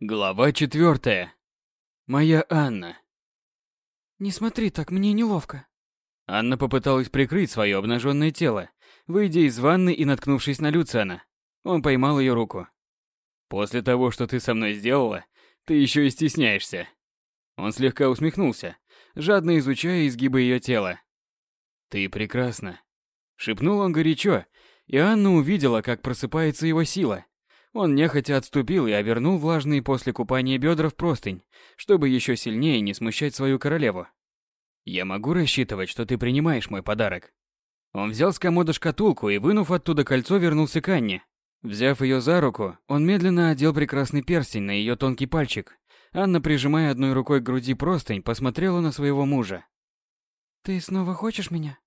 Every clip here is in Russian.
Глава четвертая. Моя Анна. Не смотри так, мне неловко. Анна попыталась прикрыть свое обнаженное тело, выйдя из ванны и наткнувшись на Люциана. Он поймал ее руку. «После того, что ты со мной сделала, ты еще и стесняешься». Он слегка усмехнулся, жадно изучая изгибы ее тела. «Ты прекрасна», — шепнул он горячо, и Анна увидела, как просыпается его сила. Он нехотя отступил и обернул влажные после купания бедра в простынь, чтобы еще сильнее не смущать свою королеву. «Я могу рассчитывать, что ты принимаешь мой подарок?» Он взял с комода шкатулку и, вынув оттуда кольцо, вернулся к Анне. Взяв ее за руку, он медленно одел прекрасный перстень на ее тонкий пальчик. Анна, прижимая одной рукой к груди простынь, посмотрела на своего мужа. «Ты снова хочешь меня?»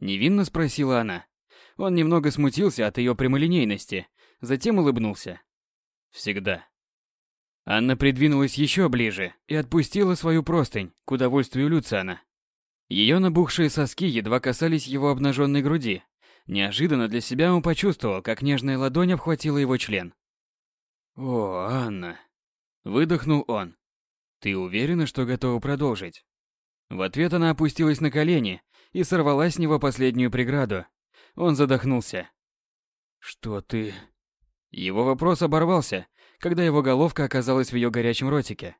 Невинно спросила она. Он немного смутился от ее прямолинейности, затем улыбнулся. «Всегда». Анна придвинулась еще ближе и отпустила свою простынь, к удовольствию Люциана. Ее набухшие соски едва касались его обнаженной груди. Неожиданно для себя он почувствовал, как нежная ладонь обхватила его член. «О, Анна!» Выдохнул он. «Ты уверена, что готова продолжить?» В ответ она опустилась на колени и сорвала с него последнюю преграду. Он задохнулся. «Что ты...» Его вопрос оборвался, когда его головка оказалась в ее горячем ротике.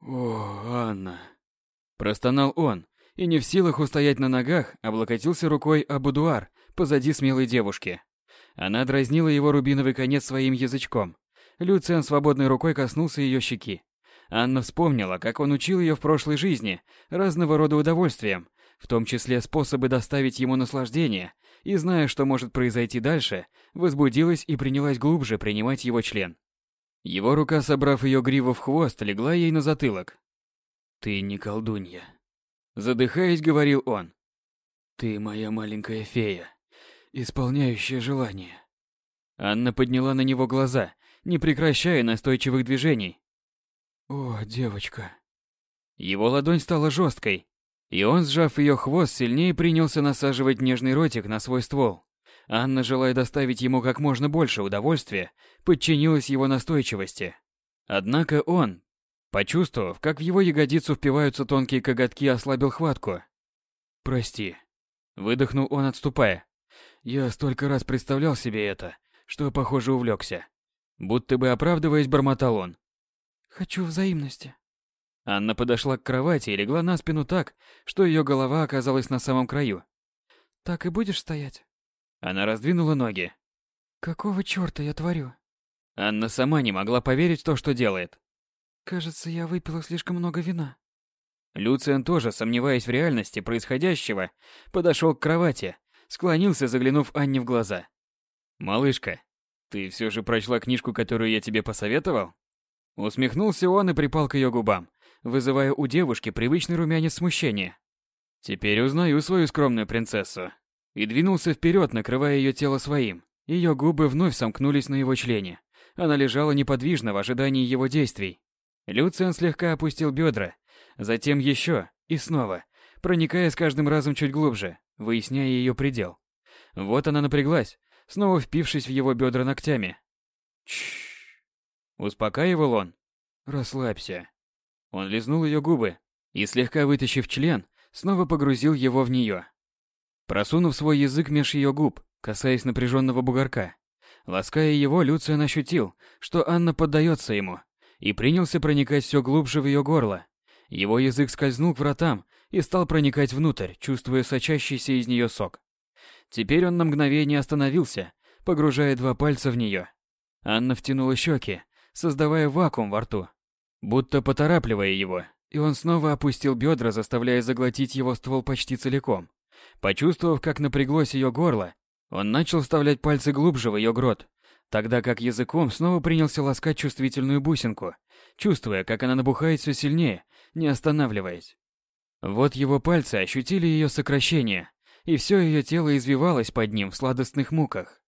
«О, Анна...» Простонал он, и не в силах устоять на ногах, облокотился рукой о будуар позади смелой девушки. Она дразнила его рубиновый конец своим язычком. Люциан свободной рукой коснулся ее щеки. Анна вспомнила, как он учил ее в прошлой жизни разного рода удовольствиям, в том числе способы доставить ему наслаждение, и зная, что может произойти дальше, возбудилась и принялась глубже принимать его член. Его рука, собрав ее гриву в хвост, легла ей на затылок. «Ты не колдунья», — задыхаясь, говорил он. «Ты моя маленькая фея, исполняющая желания». Анна подняла на него глаза, не прекращая настойчивых движений. «О, девочка». Его ладонь стала жесткой, и он, сжав ее хвост, сильнее принялся насаживать нежный ротик на свой ствол. Анна, желая доставить ему как можно больше удовольствия, подчинилась его настойчивости. Однако он, почувствовав, как в его ягодицу впиваются тонкие коготки, ослабил хватку. «Прости», — выдохнул он, отступая. «Я столько раз представлял себе это, что, похоже, увлекся. Будто бы оправдываясь, бормотал он. «Хочу взаимности». Анна подошла к кровати и легла на спину так, что ее голова оказалась на самом краю. «Так и будешь стоять?» Она раздвинула ноги. «Какого чёрта я творю?» Анна сама не могла поверить в то, что делает. «Кажется, я выпила слишком много вина». Люциан тоже, сомневаясь в реальности происходящего, подошел к кровати, склонился, заглянув Анне в глаза. «Малышка, ты все же прочла книжку, которую я тебе посоветовал?» Усмехнулся он и припал к ее губам, вызывая у девушки привычный румянец смущения. «Теперь узнаю свою скромную принцессу». И двинулся вперед, накрывая ее тело своим. Ее губы вновь сомкнулись на его члене. Она лежала неподвижно в ожидании его действий. Люциан слегка опустил бедра, затем еще и снова, проникая с каждым разом чуть глубже, выясняя ее предел. Вот она напряглась, снова впившись в его бедра ногтями. Чш. Успокаивал он. Расслабься. Он лизнул ее губы и, слегка вытащив член, снова погрузил его в нее. Просунув свой язык меж ее губ, касаясь напряженного бугорка, лаская его, Люциан ощутил, что Анна поддается ему, и принялся проникать все глубже в ее горло. Его язык скользнул к вратам и стал проникать внутрь, чувствуя сочащийся из нее сок. Теперь он на мгновение остановился, погружая два пальца в нее. Анна втянула щеки, создавая вакуум во рту, будто поторапливая его, и он снова опустил бедра, заставляя заглотить его ствол почти целиком. Почувствовав, как напряглось ее горло, он начал вставлять пальцы глубже в ее грот, тогда как языком снова принялся ласкать чувствительную бусинку, чувствуя, как она набухает все сильнее, не останавливаясь. Вот его пальцы ощутили ее сокращение, и все ее тело извивалось под ним в сладостных муках.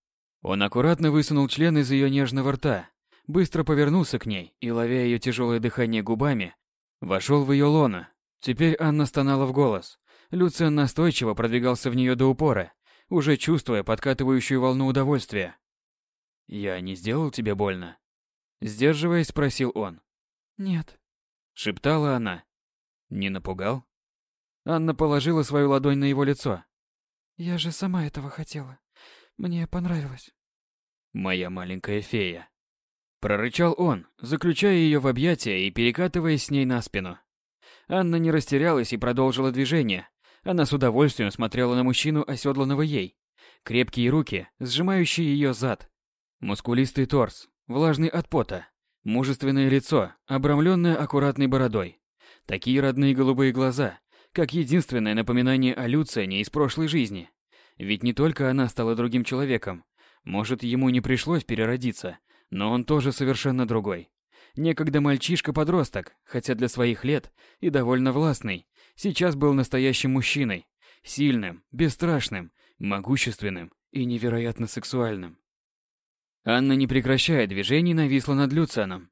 Он аккуратно высунул член из ее нежного рта, быстро повернулся к ней и, ловя ее тяжелое дыхание губами, вошел в ее лоно. Теперь Анна стонала в голос, Люциан настойчиво продвигался в нее до упора, уже чувствуя подкатывающую волну удовольствия. «Я не сделал тебе больно?» Сдерживаясь, спросил он. Нет. Шептала она. Не напугал? Анна положила свою ладонь на его лицо. Я же сама этого хотела. Мне понравилось. Моя маленькая фея. Прорычал он, заключая ее в объятия и перекатываясь с ней на спину. Анна не растерялась и продолжила движение. Она с удовольствием смотрела на мужчину, оседланного ей. Крепкие руки, сжимающие ее зад. Мускулистый торс, влажный от пота. Мужественное лицо, обрамленное аккуратной бородой. Такие родные голубые глаза, как единственное напоминание о Люциане из прошлой жизни. Ведь не только она стала другим человеком. Может, ему не пришлось переродиться, но он тоже совершенно другой. Некогда мальчишка-подросток, хотя для своих лет и довольно властный, сейчас был настоящим мужчиной. Сильным, бесстрашным, могущественным и невероятно сексуальным. Анна, не прекращая движений, нависла над Люцианом.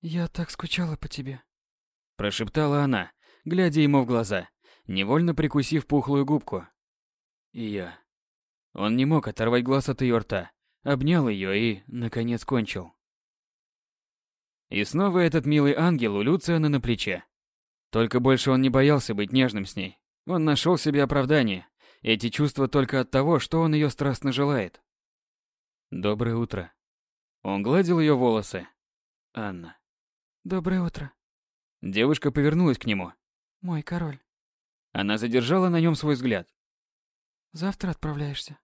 «Я так скучала по тебе», – прошептала она, глядя ему в глаза, невольно прикусив пухлую губку. И я. Он не мог оторвать глаз от ее рта, обнял ее и, наконец, кончил. И снова этот милый ангел у Люциана на плече. Только больше он не боялся быть нежным с ней. Он нашел себе оправдание. Эти чувства только от того, что он ее страстно желает. Доброе утро. Он гладил ее волосы. Анна. Доброе утро. Девушка повернулась к нему. Мой король. Она задержала на нем свой взгляд. Завтра отправляешься?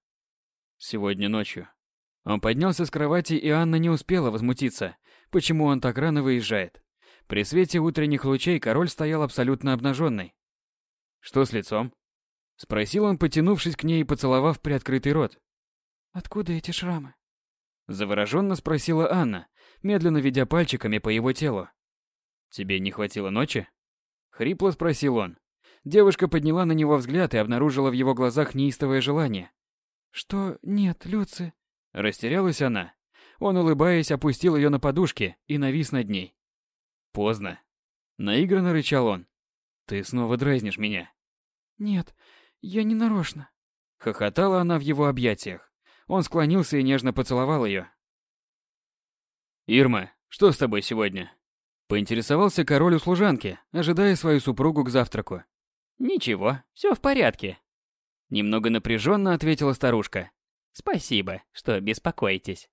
Сегодня ночью. Он поднялся с кровати, и Анна не успела возмутиться, почему он так рано выезжает. При свете утренних лучей король стоял абсолютно обнаженный. «Что с лицом?» Спросил он, потянувшись к ней и поцеловав приоткрытый рот. «Откуда эти шрамы?» Завороженно спросила Анна, медленно ведя пальчиками по его телу. «Тебе не хватило ночи?» Хрипло спросил он. Девушка подняла на него взгляд и обнаружила в его глазах неистовое желание. «Что? Нет, Люци...» Растерялась она. Он, улыбаясь, опустил ее на подушки и навис над ней. Поздно. Наигранно рычал он. Ты снова дразнишь меня. Нет, я не нарочно. Хохотала она в его объятиях. Он склонился и нежно поцеловал ее. Ирма, что с тобой сегодня? Поинтересовался король у служанки, ожидая свою супругу к завтраку. Ничего, все в порядке. Немного напряженно ответила старушка. Спасибо, что беспокоитесь.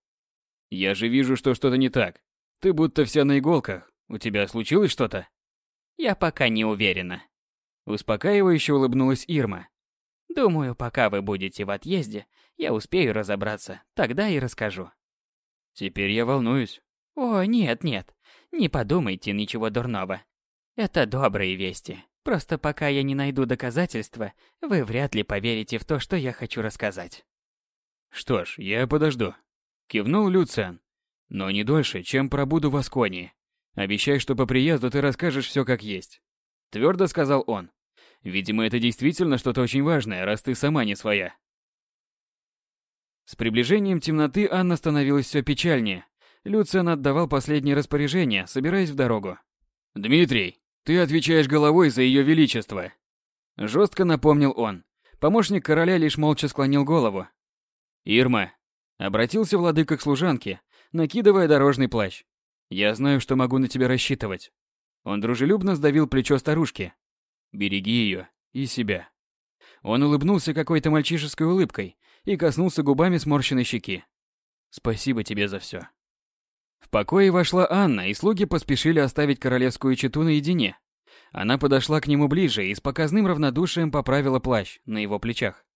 Я же вижу, что что-то не так. Ты будто вся на иголках. У тебя случилось что-то? Я пока не уверена. Успокаивающе улыбнулась Ирма. Думаю, пока вы будете в отъезде, я успею разобраться, тогда и расскажу. Теперь я волнуюсь. О, нет, нет. Не подумайте ничего дурного. Это добрые вести. Просто пока я не найду доказательства, вы вряд ли поверите в то, что я хочу рассказать. Что ж, я подожду. Кивнул Люциан. Но не дольше, чем пробуду в Асконии. Обещай, что по приезду ты расскажешь все как есть. Твердо сказал он. Видимо, это действительно что-то очень важное, раз ты сама не своя. С приближением темноты Анна становилась все печальнее. Люциан отдавал последние распоряжения, собираясь в дорогу. «Дмитрий, ты отвечаешь головой за ее величество!» Жестко напомнил он. Помощник короля лишь молча склонил голову. «Ирма!» Обратился владыка к служанке, накидывая дорожный плащ. «Я знаю, что могу на тебя рассчитывать». Он дружелюбно сдавил плечо старушки. «Береги ее и себя». Он улыбнулся какой-то мальчишеской улыбкой и коснулся губами сморщенной щеки. «Спасибо тебе за все». В покое вошла Анна, и слуги поспешили оставить королевскую чету наедине. Она подошла к нему ближе и с показным равнодушием поправила плащ на его плечах.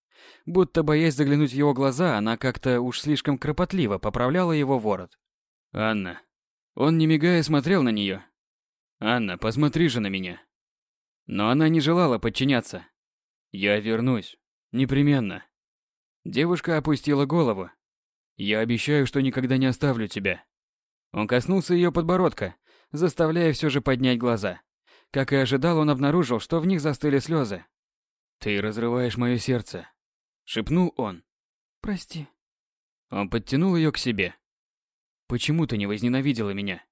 Будто боясь заглянуть в его глаза, она как-то уж слишком кропотливо поправляла его ворот. «Анна». Он, не мигая, смотрел на нее. «Анна, посмотри же на меня». Но она не желала подчиняться. «Я вернусь. Непременно». Девушка опустила голову. «Я обещаю, что никогда не оставлю тебя». Он коснулся ее подбородка, заставляя все же поднять глаза. Как и ожидал, он обнаружил, что в них застыли слезы. «Ты разрываешь мое сердце», шепнул он. Прости. Он подтянул ее к себе. Почему ты не возненавидела меня?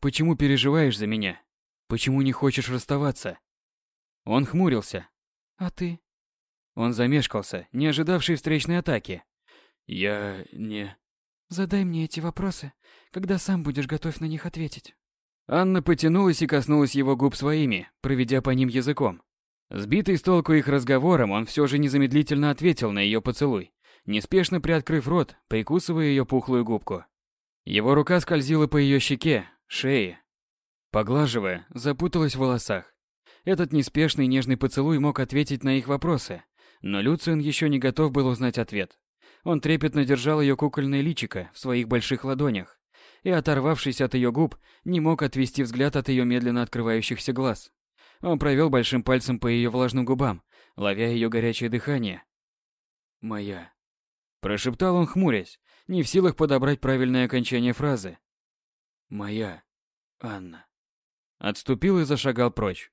Почему переживаешь за меня? Почему не хочешь расставаться? Он хмурился. А ты? Он замешкался, не ожидавший встречной атаки. Я не Задай мне эти вопросы, когда сам будешь готов на них ответить. Анна потянулась и коснулась его губ своими, проведя по ним языком. Сбитый с толку их разговором, он все же незамедлительно ответил на ее поцелуй, неспешно приоткрыв рот, прикусывая ее пухлую губку. Его рука скользила по ее щеке, шее, поглаживая, запуталась в волосах. Этот неспешный нежный поцелуй мог ответить на их вопросы, но Люциан еще не готов был узнать ответ. Он трепетно держал ее кукольное личико в своих больших ладонях и, оторвавшись от ее губ, не мог отвести взгляд от ее медленно открывающихся глаз. Он провел большим пальцем по ее влажным губам, ловя ее горячее дыхание. «Моя», – прошептал он, хмурясь, не в силах подобрать правильное окончание фразы. «Моя, Анна». Отступил и зашагал прочь.